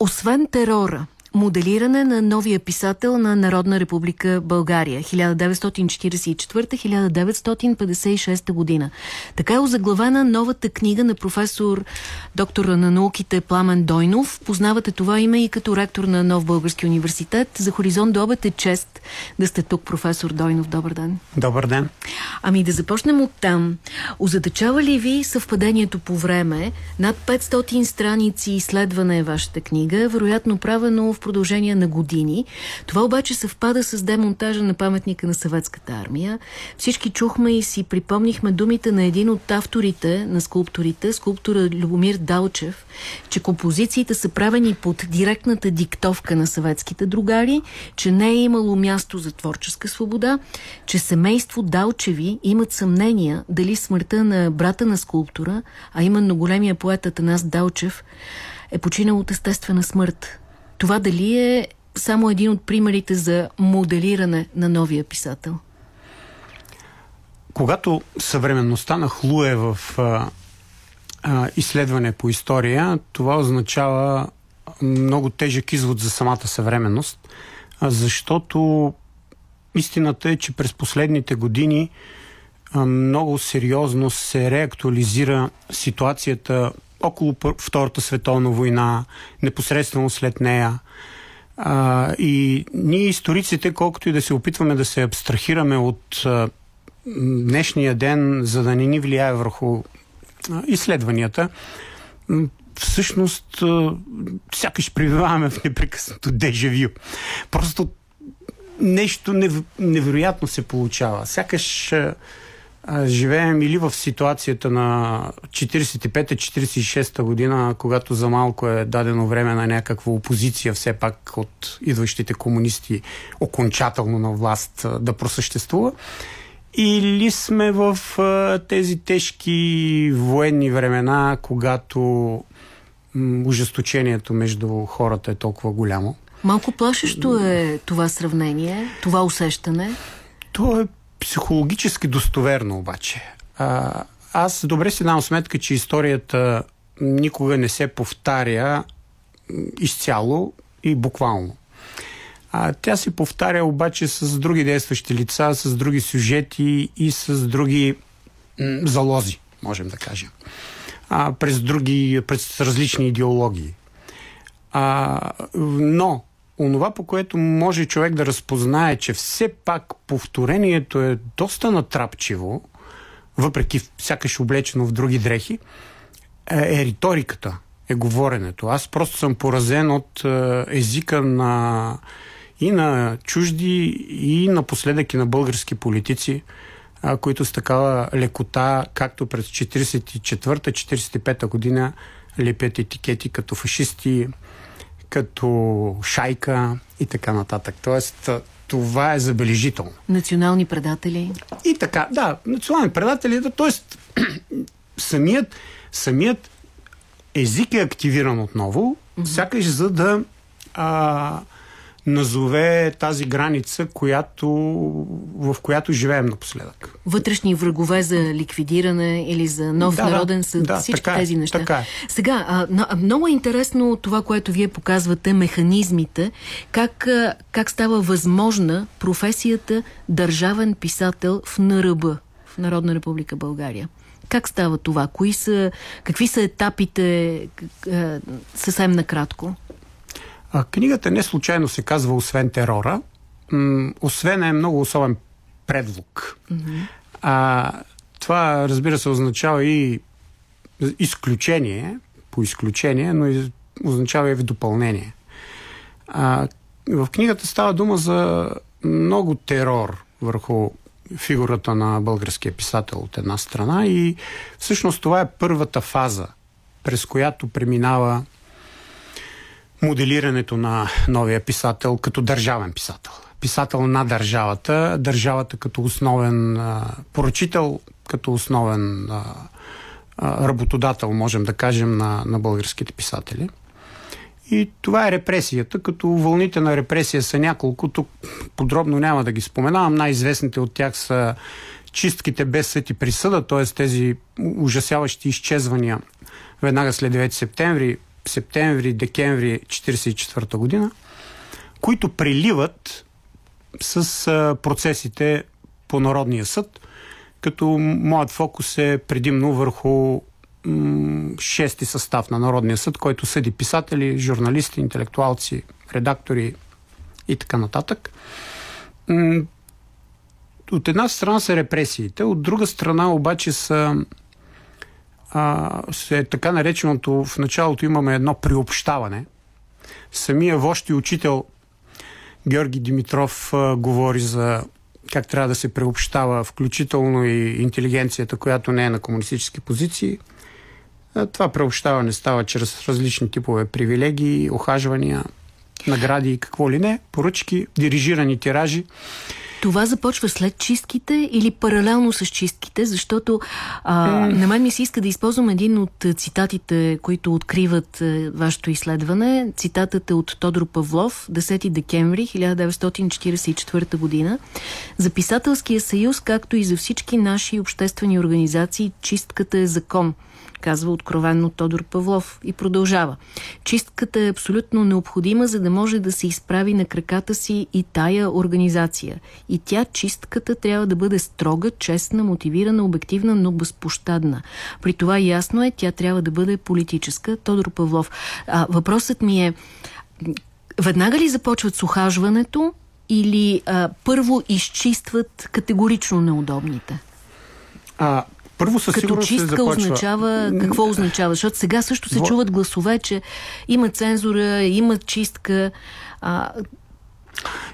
Освен терора, моделиране на новия писател на Народна република България 1944-1956 година. Така е озаглавена новата книга на професор доктора на науките Пламен Дойнов. Познавате това име и като ректор на Нов Български университет. За Хоризонт до обед е чест да сте тук, професор Дойнов. Добър ден. Добър ден. Ами да започнем от там. Озадачава ли ви съвпадението по време? Над 500 страници изследване е вашата книга, вероятно правено в продължение на години. Това обаче съвпада с демонтажа на паметника на съветската армия. Всички чухме и си припомнихме думите на един от авторите на скулпторите, скулптора Любомир Далчев, че композициите са правени под директната диктовка на съветските другари, че не е имало място за творческа свобода, че семейство Далчеви имат съмнения дали смъртта на брата на скулптора, а именно големия поет Атанас Далчев, е починал от естествена смърт. Това дали е само един от примерите за моделиране на новия писател? Когато съвременността нахлуе в а, а, изследване по история, това означава много тежък извод за самата съвременност, защото истината е, че през последните години много сериозно се реактуализира ситуацията около Втората световна война, непосредствено след нея. А, и ние, историците, колкото и да се опитваме да се абстрахираме от а, днешния ден, за да не ни влияе върху а, изследванията, всъщност а, сякаш прибиваваме в непрекъснато дежавю. Просто нещо нев, невероятно се получава. Сякаш а, живеем или в ситуацията на 45-46 година, когато за малко е дадено време на някаква опозиция, все пак от идващите комунисти, окончателно на власт да просъществува, или сме в тези тежки военни времена, когато ужесточението между хората е толкова голямо. Малко плашещо е това сравнение, това усещане. То е психологически достоверно обаче. А, аз добре си дам сметка, че историята никога не се повтаря изцяло и буквално. А, тя се повтаря обаче с други действащи лица, с други сюжети и с други м- залози, можем да кажем. А, през други, през различни идеологии. А, но онова, по което може човек да разпознае, че все пак повторението е доста натрапчиво, въпреки сякаш облечено в други дрехи, е, е риториката, е говоренето. Аз просто съм поразен от е, езика на и на чужди, и напоследък и на български политици, които с такава лекота, както през 44-45 година, лепят етикети като фашисти, като шайка и така нататък. Тоест, това е забележително. Национални предатели. И така, да, национални предатели, да, т.е. самият, самият език е активиран отново, mm-hmm. сякаш за да а, назове тази граница, която, в която живеем напоследък. Вътрешни врагове за ликвидиране или за нов да, народен съд, да, всички така е, тези неща. Така е. Сега, а, много е интересно това, което вие показвате, механизмите, как, как става възможна професията държавен писател в НРБ, в Народна република България. Как става това? Кои са, какви са етапите съвсем накратко? А, книгата не случайно се казва Освен терора. М- освен е много особен предлог. Mm-hmm. А, това, разбира се, означава и изключение, по изключение, но и означава и в допълнение. А, в книгата става дума за много терор върху фигурата на българския писател от една страна и всъщност това е първата фаза, през която преминава моделирането на новия писател като държавен писател. Писател на държавата, държавата като основен а, поръчител, като основен а, а, работодател, можем да кажем, на, на българските писатели. И това е репресията, като вълните на репресия са няколко. Тук подробно няма да ги споменавам. Най-известните от тях са чистките без съд и присъда, т.е. тези ужасяващи изчезвания веднага след 9 септември, септември, декември 1944 година, които преливат с а, процесите по Народния съд, като моят фокус е предимно върху м- шести състав на Народния съд, който съди писатели, журналисти, интелектуалци, редактори и така нататък. М- от една страна са репресиите, от друга страна обаче са а, се така нареченото, в началото имаме едно приобщаване. Самия вожд и учител Георги Димитров а, говори за как трябва да се приобщава, включително и интелигенцията, която не е на комунистически позиции. А, това приобщаване става чрез различни типове привилегии, охажвания, награди и какво ли не, поръчки, дирижирани тиражи. Това започва след чистките или паралелно с чистките, защото а, на мен ми се иска да използвам един от цитатите, които откриват а, вашето изследване. Цитатът е от Тодор Павлов, 10 декември 1944 година. За писателския съюз, както и за всички наши обществени организации, чистката е закон казва откровенно Тодор Павлов и продължава. Чистката е абсолютно необходима, за да може да се изправи на краката си и тая организация. И тя, чистката, трябва да бъде строга, честна, мотивирана, обективна, но безпощадна. При това ясно е, тя трябва да бъде политическа. Тодор Павлов. А, въпросът ми е, веднага ли започват с ухажването или а, първо изчистват категорично неудобните? А, първо със Като сигурност чистка се започва. означава, какво означава? Защото сега също се Во- чуват гласове, че има цензура, има чистка. А,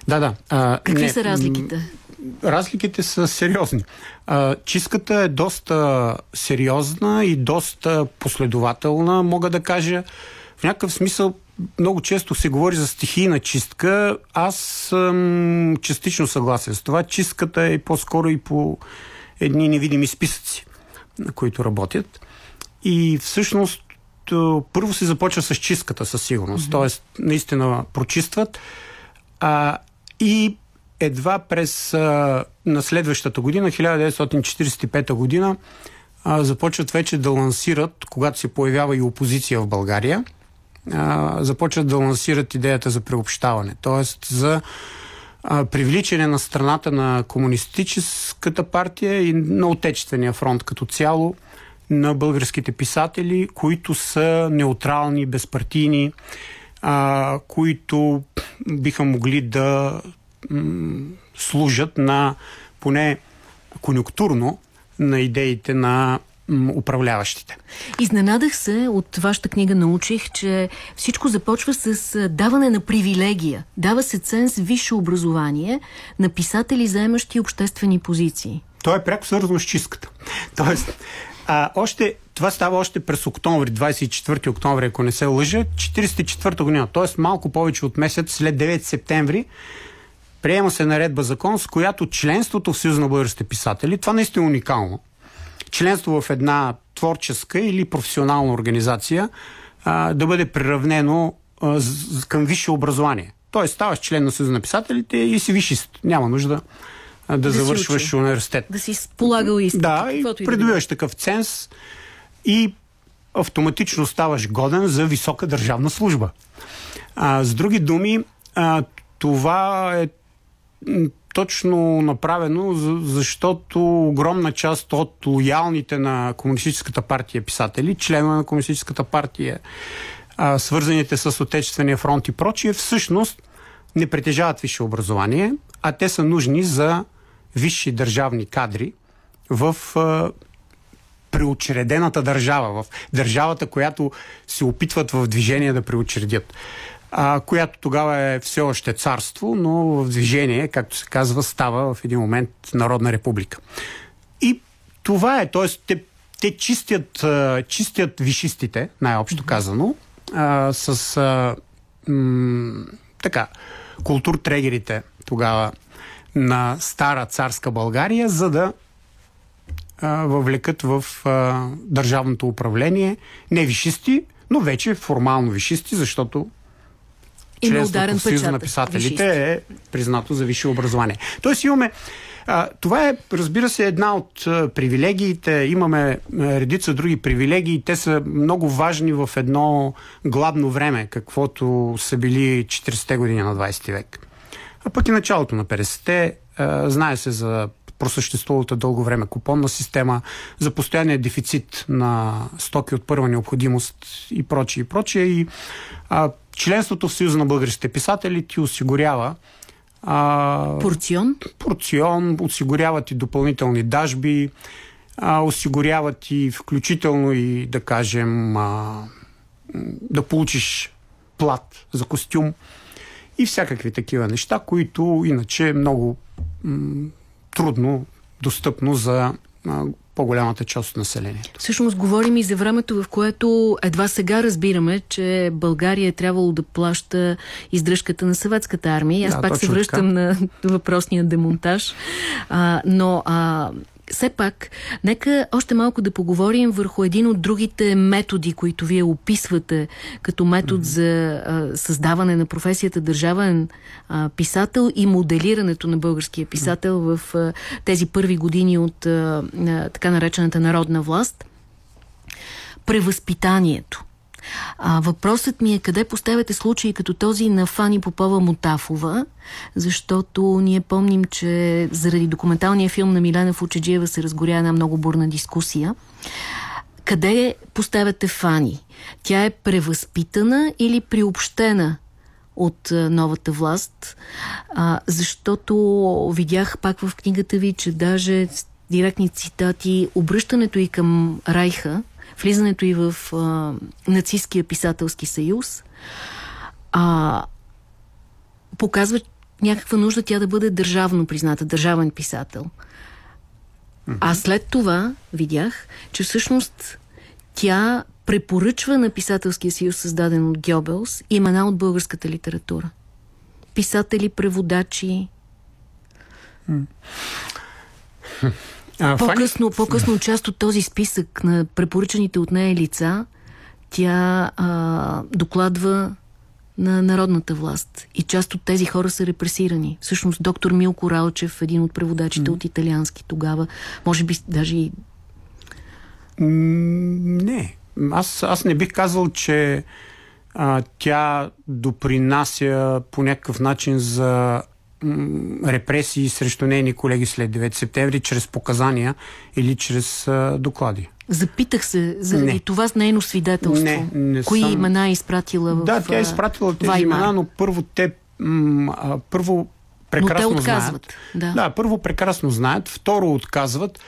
Да, да. А, какви не, са разликите? Разликите са сериозни. А, чистката е доста сериозна и доста последователна, мога да кажа. В някакъв смисъл много често се говори за стихийна чистка. Аз съм частично съгласен с това. Чистката е по-скоро и по едни невидими списъци, които работят. И всъщност първо се започва с чистката със сигурност. Mm-hmm. Тоест, наистина прочистват. А, и едва през а, на следващата година, 1945 година, а, започват вече да лансират, когато се появява и опозиция в България, а, започват да лансират идеята за преобщаване. Тоест за привличане на страната на комунистическата партия и на Отечествения фронт като цяло на българските писатели, които са неутрални, безпартийни, а, които биха могли да служат на поне конюнктурно на идеите на управляващите. Изненадах се от вашата книга, научих, че всичко започва с даване на привилегия. Дава се ценз висше образование на писатели, заемащи обществени позиции. То е пряко свързано с чистката. Тоест, а, още, това става още през октомври, 24 октомври, ако не се лъжа, 44 година, т.е. малко повече от месец след 9 септември, приема се наредба закон, с която членството в Съюз на българските писатели, това наистина е уникално, членство в една творческа или професионална организация а, да бъде приравнено а, към висше образование. Тоест ставаш член на Съюза на писателите и си висшист. Няма нужда а, да, си завършваш университет. Да си полагал изпит. Да, и и да придобиваш такъв ценз и автоматично ставаш годен за висока държавна служба. А, с други думи, а, това е точно направено, за- защото огромна част от лоялните на Комунистическата партия писатели, членове на Комунистическата партия, свързаните с Отечествения фронт и прочие, всъщност не притежават висше образование, а те са нужни за висши държавни кадри в а, преучредената държава, в държавата, която се опитват в движение да преучредят. А, която тогава е все още царство, но в движение, както се казва, става в един момент Народна република. И това е, т.е. те, те чистят, а, чистят вишистите, най-общо казано, а, с а, м, така, културтрегерите тогава на стара царска България, за да а, въвлекат в а, държавното управление не вишисти, но вече формално вишисти, защото В Съюза на писателите е признато за висше образование. Тоест имаме А, това е, разбира се, една от привилегиите. Имаме редица други привилегии. Те са много важни в едно гладно време, каквото са били 40-те години на 20 век. А пък и началото на 50-те. Знае се за просъществувалата дълго време купонна система, за постоянния дефицит на стоки от първа необходимост и прочие и прочие. И а, членството в Съюза на българските писатели ти осигурява а, порцион? Порцион, осигуряват и допълнителни дажби, а, осигуряват и включително и да кажем а, да получиш плат за костюм и всякакви такива неща, които иначе е много м- трудно достъпно за а, по-голямата част от населението. Всъщност говорим и за времето, в което едва сега разбираме, че България е трябвало да плаща издръжката на съветската армия. Аз да, пак се връщам така. на въпросния демонтаж. А, но а, все пак, нека още малко да поговорим върху един от другите методи, които вие описвате като метод mm -hmm. за а, създаване на професията държавен а, писател и моделирането на българския писател mm -hmm. в а, тези първи години от а, а, така наречената народна власт. Превъзпитанието. А, въпросът ми е къде поставяте случаи като този на Фани Попова Мотафова, защото ние помним, че заради документалния филм на Милена Фучеджиева се разгоря една много бурна дискусия. Къде поставяте Фани? Тя е превъзпитана или приобщена от новата власт? А, защото видях пак в книгата ви, че даже директни цитати, обръщането и към Райха, влизането и в а, нацистския писателски съюз, а, показва някаква нужда тя да бъде държавно призната, държавен писател. А след това видях, че всъщност тя препоръчва на писателския съюз, създаден от Гьобелс, имена от българската литература. Писатели, преводачи. По-късно, по-късно част от този списък на препоръчаните от нея лица, тя а, докладва на народната власт. И част от тези хора са репресирани. Всъщност доктор Милко Ралчев, един от преводачите mm. от италиански тогава, може би даже и... Не. Аз, аз не бих казал, че а, тя допринася по някакъв начин за репресии срещу нейни колеги след 9 септември чрез показания или чрез а, доклади. Запитах се заради не. това с нейно свидетелство. Не, не Кои съм... имена е изпратила в Да, тя е изпратила тези Ваймар. имена, но първо те м- първо прекрасно но те знаят. Да. да, първо прекрасно знаят, второ отказват,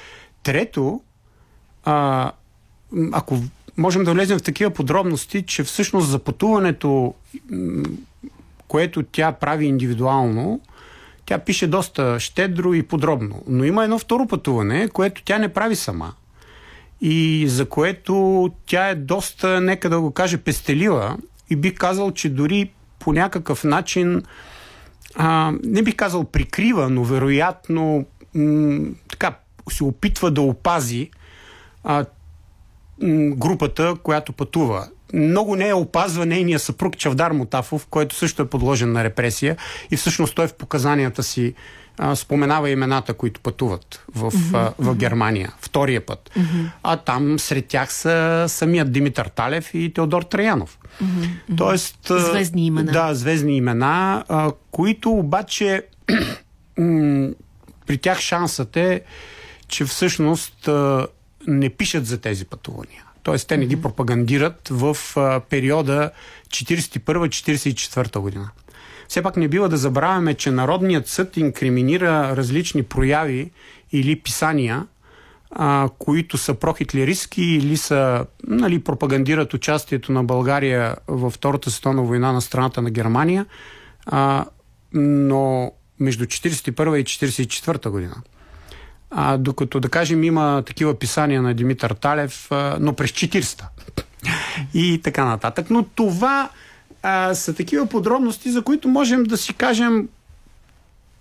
трето а, ако можем да влезем в такива подробности, че всъщност за пътуването, което тя прави индивидуално, тя пише доста щедро и подробно. Но има едно второ пътуване, което тя не прави сама. И за което тя е доста, нека да го кажа, пестелива. И бих казал, че дори по някакъв начин, а, не бих казал прикрива, но вероятно м- така се опитва да опази а, групата, която пътува много не е опазва нейния съпруг Чавдар Мутафов, който също е подложен на репресия и всъщност той в показанията си а, споменава имената, които пътуват в, mm-hmm. а, в Германия втория път. Mm-hmm. А там сред тях са самият Димитър Талев и Теодор Траянов. Mm-hmm. Тоест... Звездни имена. Да, звездни имена, а, които обаче при тях шансът е, че всъщност а, не пишат за тези пътувания. Т.е. те не ги пропагандират в периода 41-44 година. Все пак не бива да забравяме, че Народният съд инкриминира различни прояви или писания, а, които са прохитлеристски или са, нали, пропагандират участието на България във Втората световна война на страната на Германия, а, но между 1941 и 1944 година. А, докато, да кажем, има такива писания на Димитър Талев, а, но през 40-та. И така нататък. Но това а, са такива подробности, за които можем да си кажем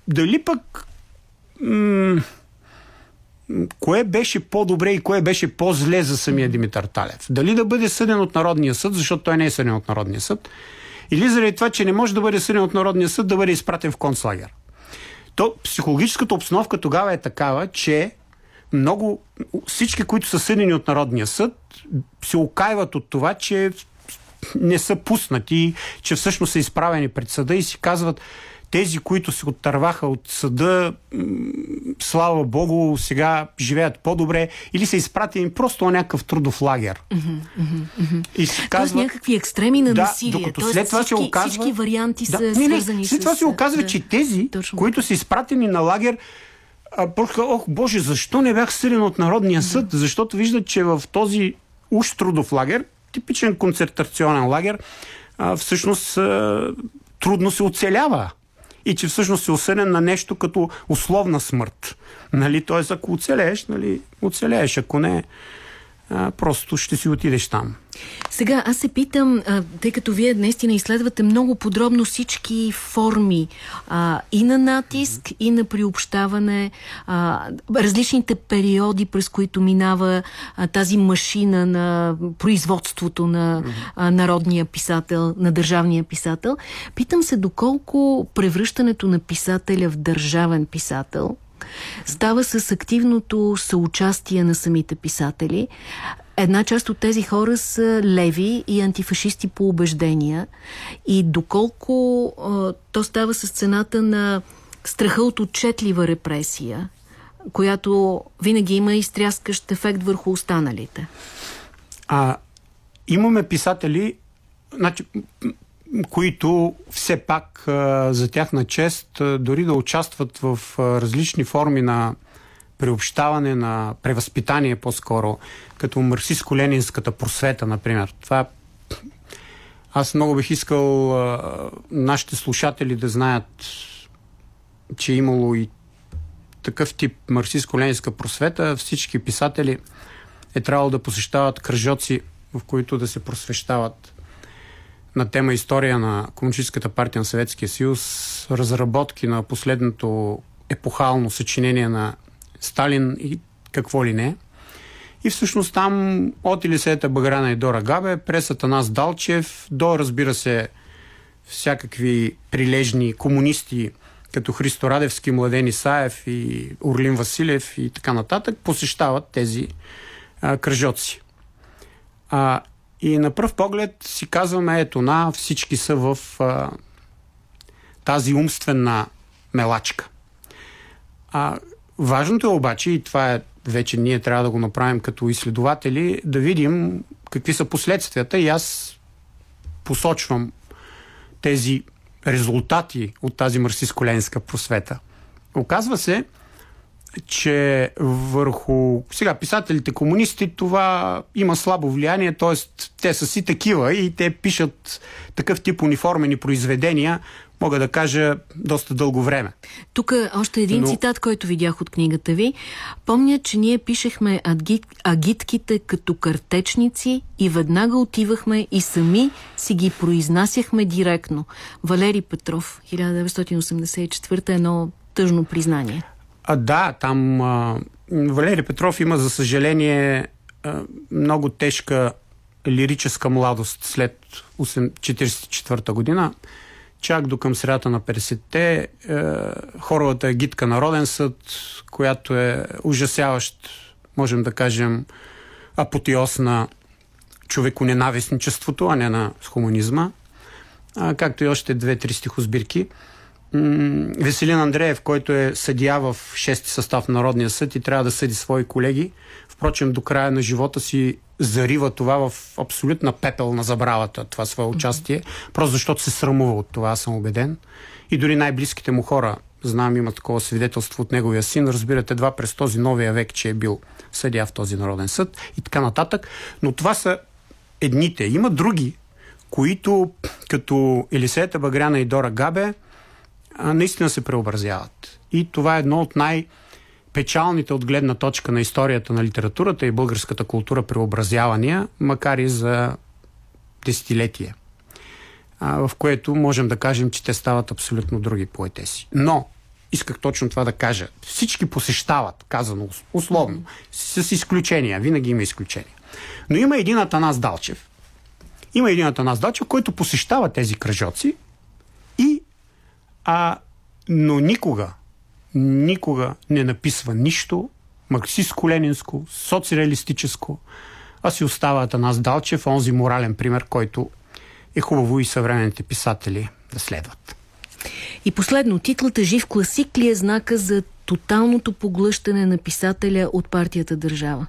дали пък м- кое беше по-добре и кое беше по-зле за самия Димитър Талев. Дали да бъде съден от Народния съд, защото той не е съден от Народния съд, или заради това, че не може да бъде съден от Народния съд, да бъде изпратен в концлагер. То, психологическата обстановка тогава е такава, че много, всички, които са съдени от Народния съд, се окайват от това, че не са пуснати, че всъщност са изправени пред съда и си казват, тези, които се оттърваха от съда, слава Богу, сега живеят по-добре или са изпратени просто на някакъв трудов лагер. И се казва... Тоест някакви екстреми на да, насилие. Докато Тоест, след това всички, се оказва... всички варианти да, са не, свързани след това с... се оказва, да, че тези, Точно. които са изпратени на лагер, а, ох, Боже, защо не бях съден от Народния съд? Да. Защото виждат, че в този уж трудов лагер, типичен концентрационен лагер, а, всъщност а, трудно се оцелява и че всъщност се осъден на нещо като условна смърт. Нали? Тоест, ако оцелееш, нали, оцелееш. Ако не, а, просто ще си отидеш там. Сега, аз се питам, а, тъй като вие наистина изследвате много подробно всички форми а, и на натиск, и на приобщаване, а, различните периоди, през които минава а, тази машина на производството на а, народния писател, на държавния писател, питам се доколко превръщането на писателя в държавен писател става с активното съучастие на самите писатели. Една част от тези хора са леви и антифашисти по убеждения и доколко а, то става с цената на страха от отчетлива репресия, която винаги има изтряскащ ефект върху останалите. А, имаме писатели, значи, които все пак за тяхна чест, дори да участват в различни форми на приобщаване на превъзпитание по-скоро, като марксистско-ленинската просвета, например. Това аз много бих искал нашите слушатели да знаят, че е имало и такъв тип марксистско-ленинска просвета. Всички писатели е трябвало да посещават кръжоци, в които да се просвещават на тема история на Комунистическата партия на Съветския съюз, разработки на последното епохално съчинение на Сталин и какво ли не. И всъщност там от Елисеята Баграна и Дора Габе, през Атанас Далчев, до разбира се всякакви прилежни комунисти, като Христо Радевски, Младен Исаев и Орлин Василев и така нататък, посещават тези а, кръжоци. А, и на пръв поглед си казваме, ето на, всички са в а, тази умствена мелачка. А, важното е обаче, и това е вече ние трябва да го направим като изследователи, да видим какви са последствията и аз посочвам тези резултати от тази марсиско-ленска просвета. Оказва се, че върху сега писателите комунисти това има слабо влияние, т.е. те са си такива и те пишат такъв тип униформени произведения, мога да кажа, доста дълго време. Тук още един Но... цитат, който видях от книгата ви. Помня, че ние пишехме агит... агитките като картечници и веднага отивахме и сами си ги произнасяхме директно. Валери Петров, 1984, едно тъжно признание. А, да, там а, Валери Петров има, за съжаление, а, много тежка лирическа младост след 1944 година. Чак до към средата на 50-те е, хоровата гидка Народен съд, която е ужасяващ, можем да кажем, апотеоз на човеконенавистничеството, а не на хуманизма, а, както и още две-три стихосбирки. Веселин Андреев, който е съдия в шести състав на Народния съд и трябва да съди свои колеги. Впрочем, до края на живота си зарива това в абсолютна пепел на забравата, това свое участие, просто защото се срамува от това, аз съм убеден. И дори най-близките му хора, знам, има такова свидетелство от неговия син, разбирате едва през този новия век, че е бил съдия в този Народен съд и така нататък. Но това са едните. Има други, които, като Елисеята Багряна и Дора Габе, наистина се преобразяват. И това е едно от най- печалните от гледна точка на историята на литературата и българската култура преобразявания, макар и за десетилетие, в което можем да кажем, че те стават абсолютно други поетеси. Но, исках точно това да кажа, всички посещават, казано условно, с изключения, винаги има изключения. Но има един Атанас Далчев, има един Атанас Далчев, който посещава тези кръжоци а, но никога, никога не написва нищо марксистско-ленинско, социалистическо, а си остава Атанас Далчев, онзи морален пример, който е хубаво и съвременните писатели да следват. И последно, титлата Жив класик ли е знака за тоталното поглъщане на писателя от партията държава?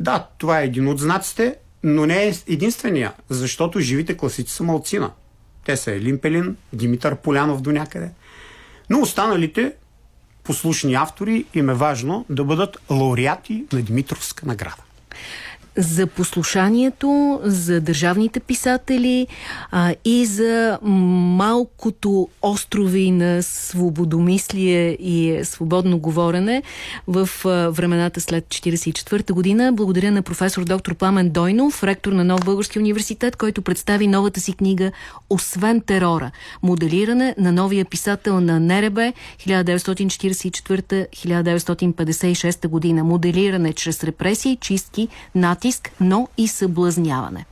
Да, това е един от знаците, но не е единствения, защото живите класици са малцина. Те са Елин Пелин, Димитър Полянов до някъде. Но останалите послушни автори им е важно да бъдат лауреати на Димитровска награда за послушанието, за държавните писатели а, и за малкото острови на свободомислие и свободно говорене в а, времената след 1944 година. Благодаря на професор доктор Пламен Дойнов, ректор на Нов Български университет, който представи новата си книга Освен терора. Моделиране на новия писател на НРБ 1944-1956 година. Моделиране чрез репресии, чистки, натиск, но и съблазняване.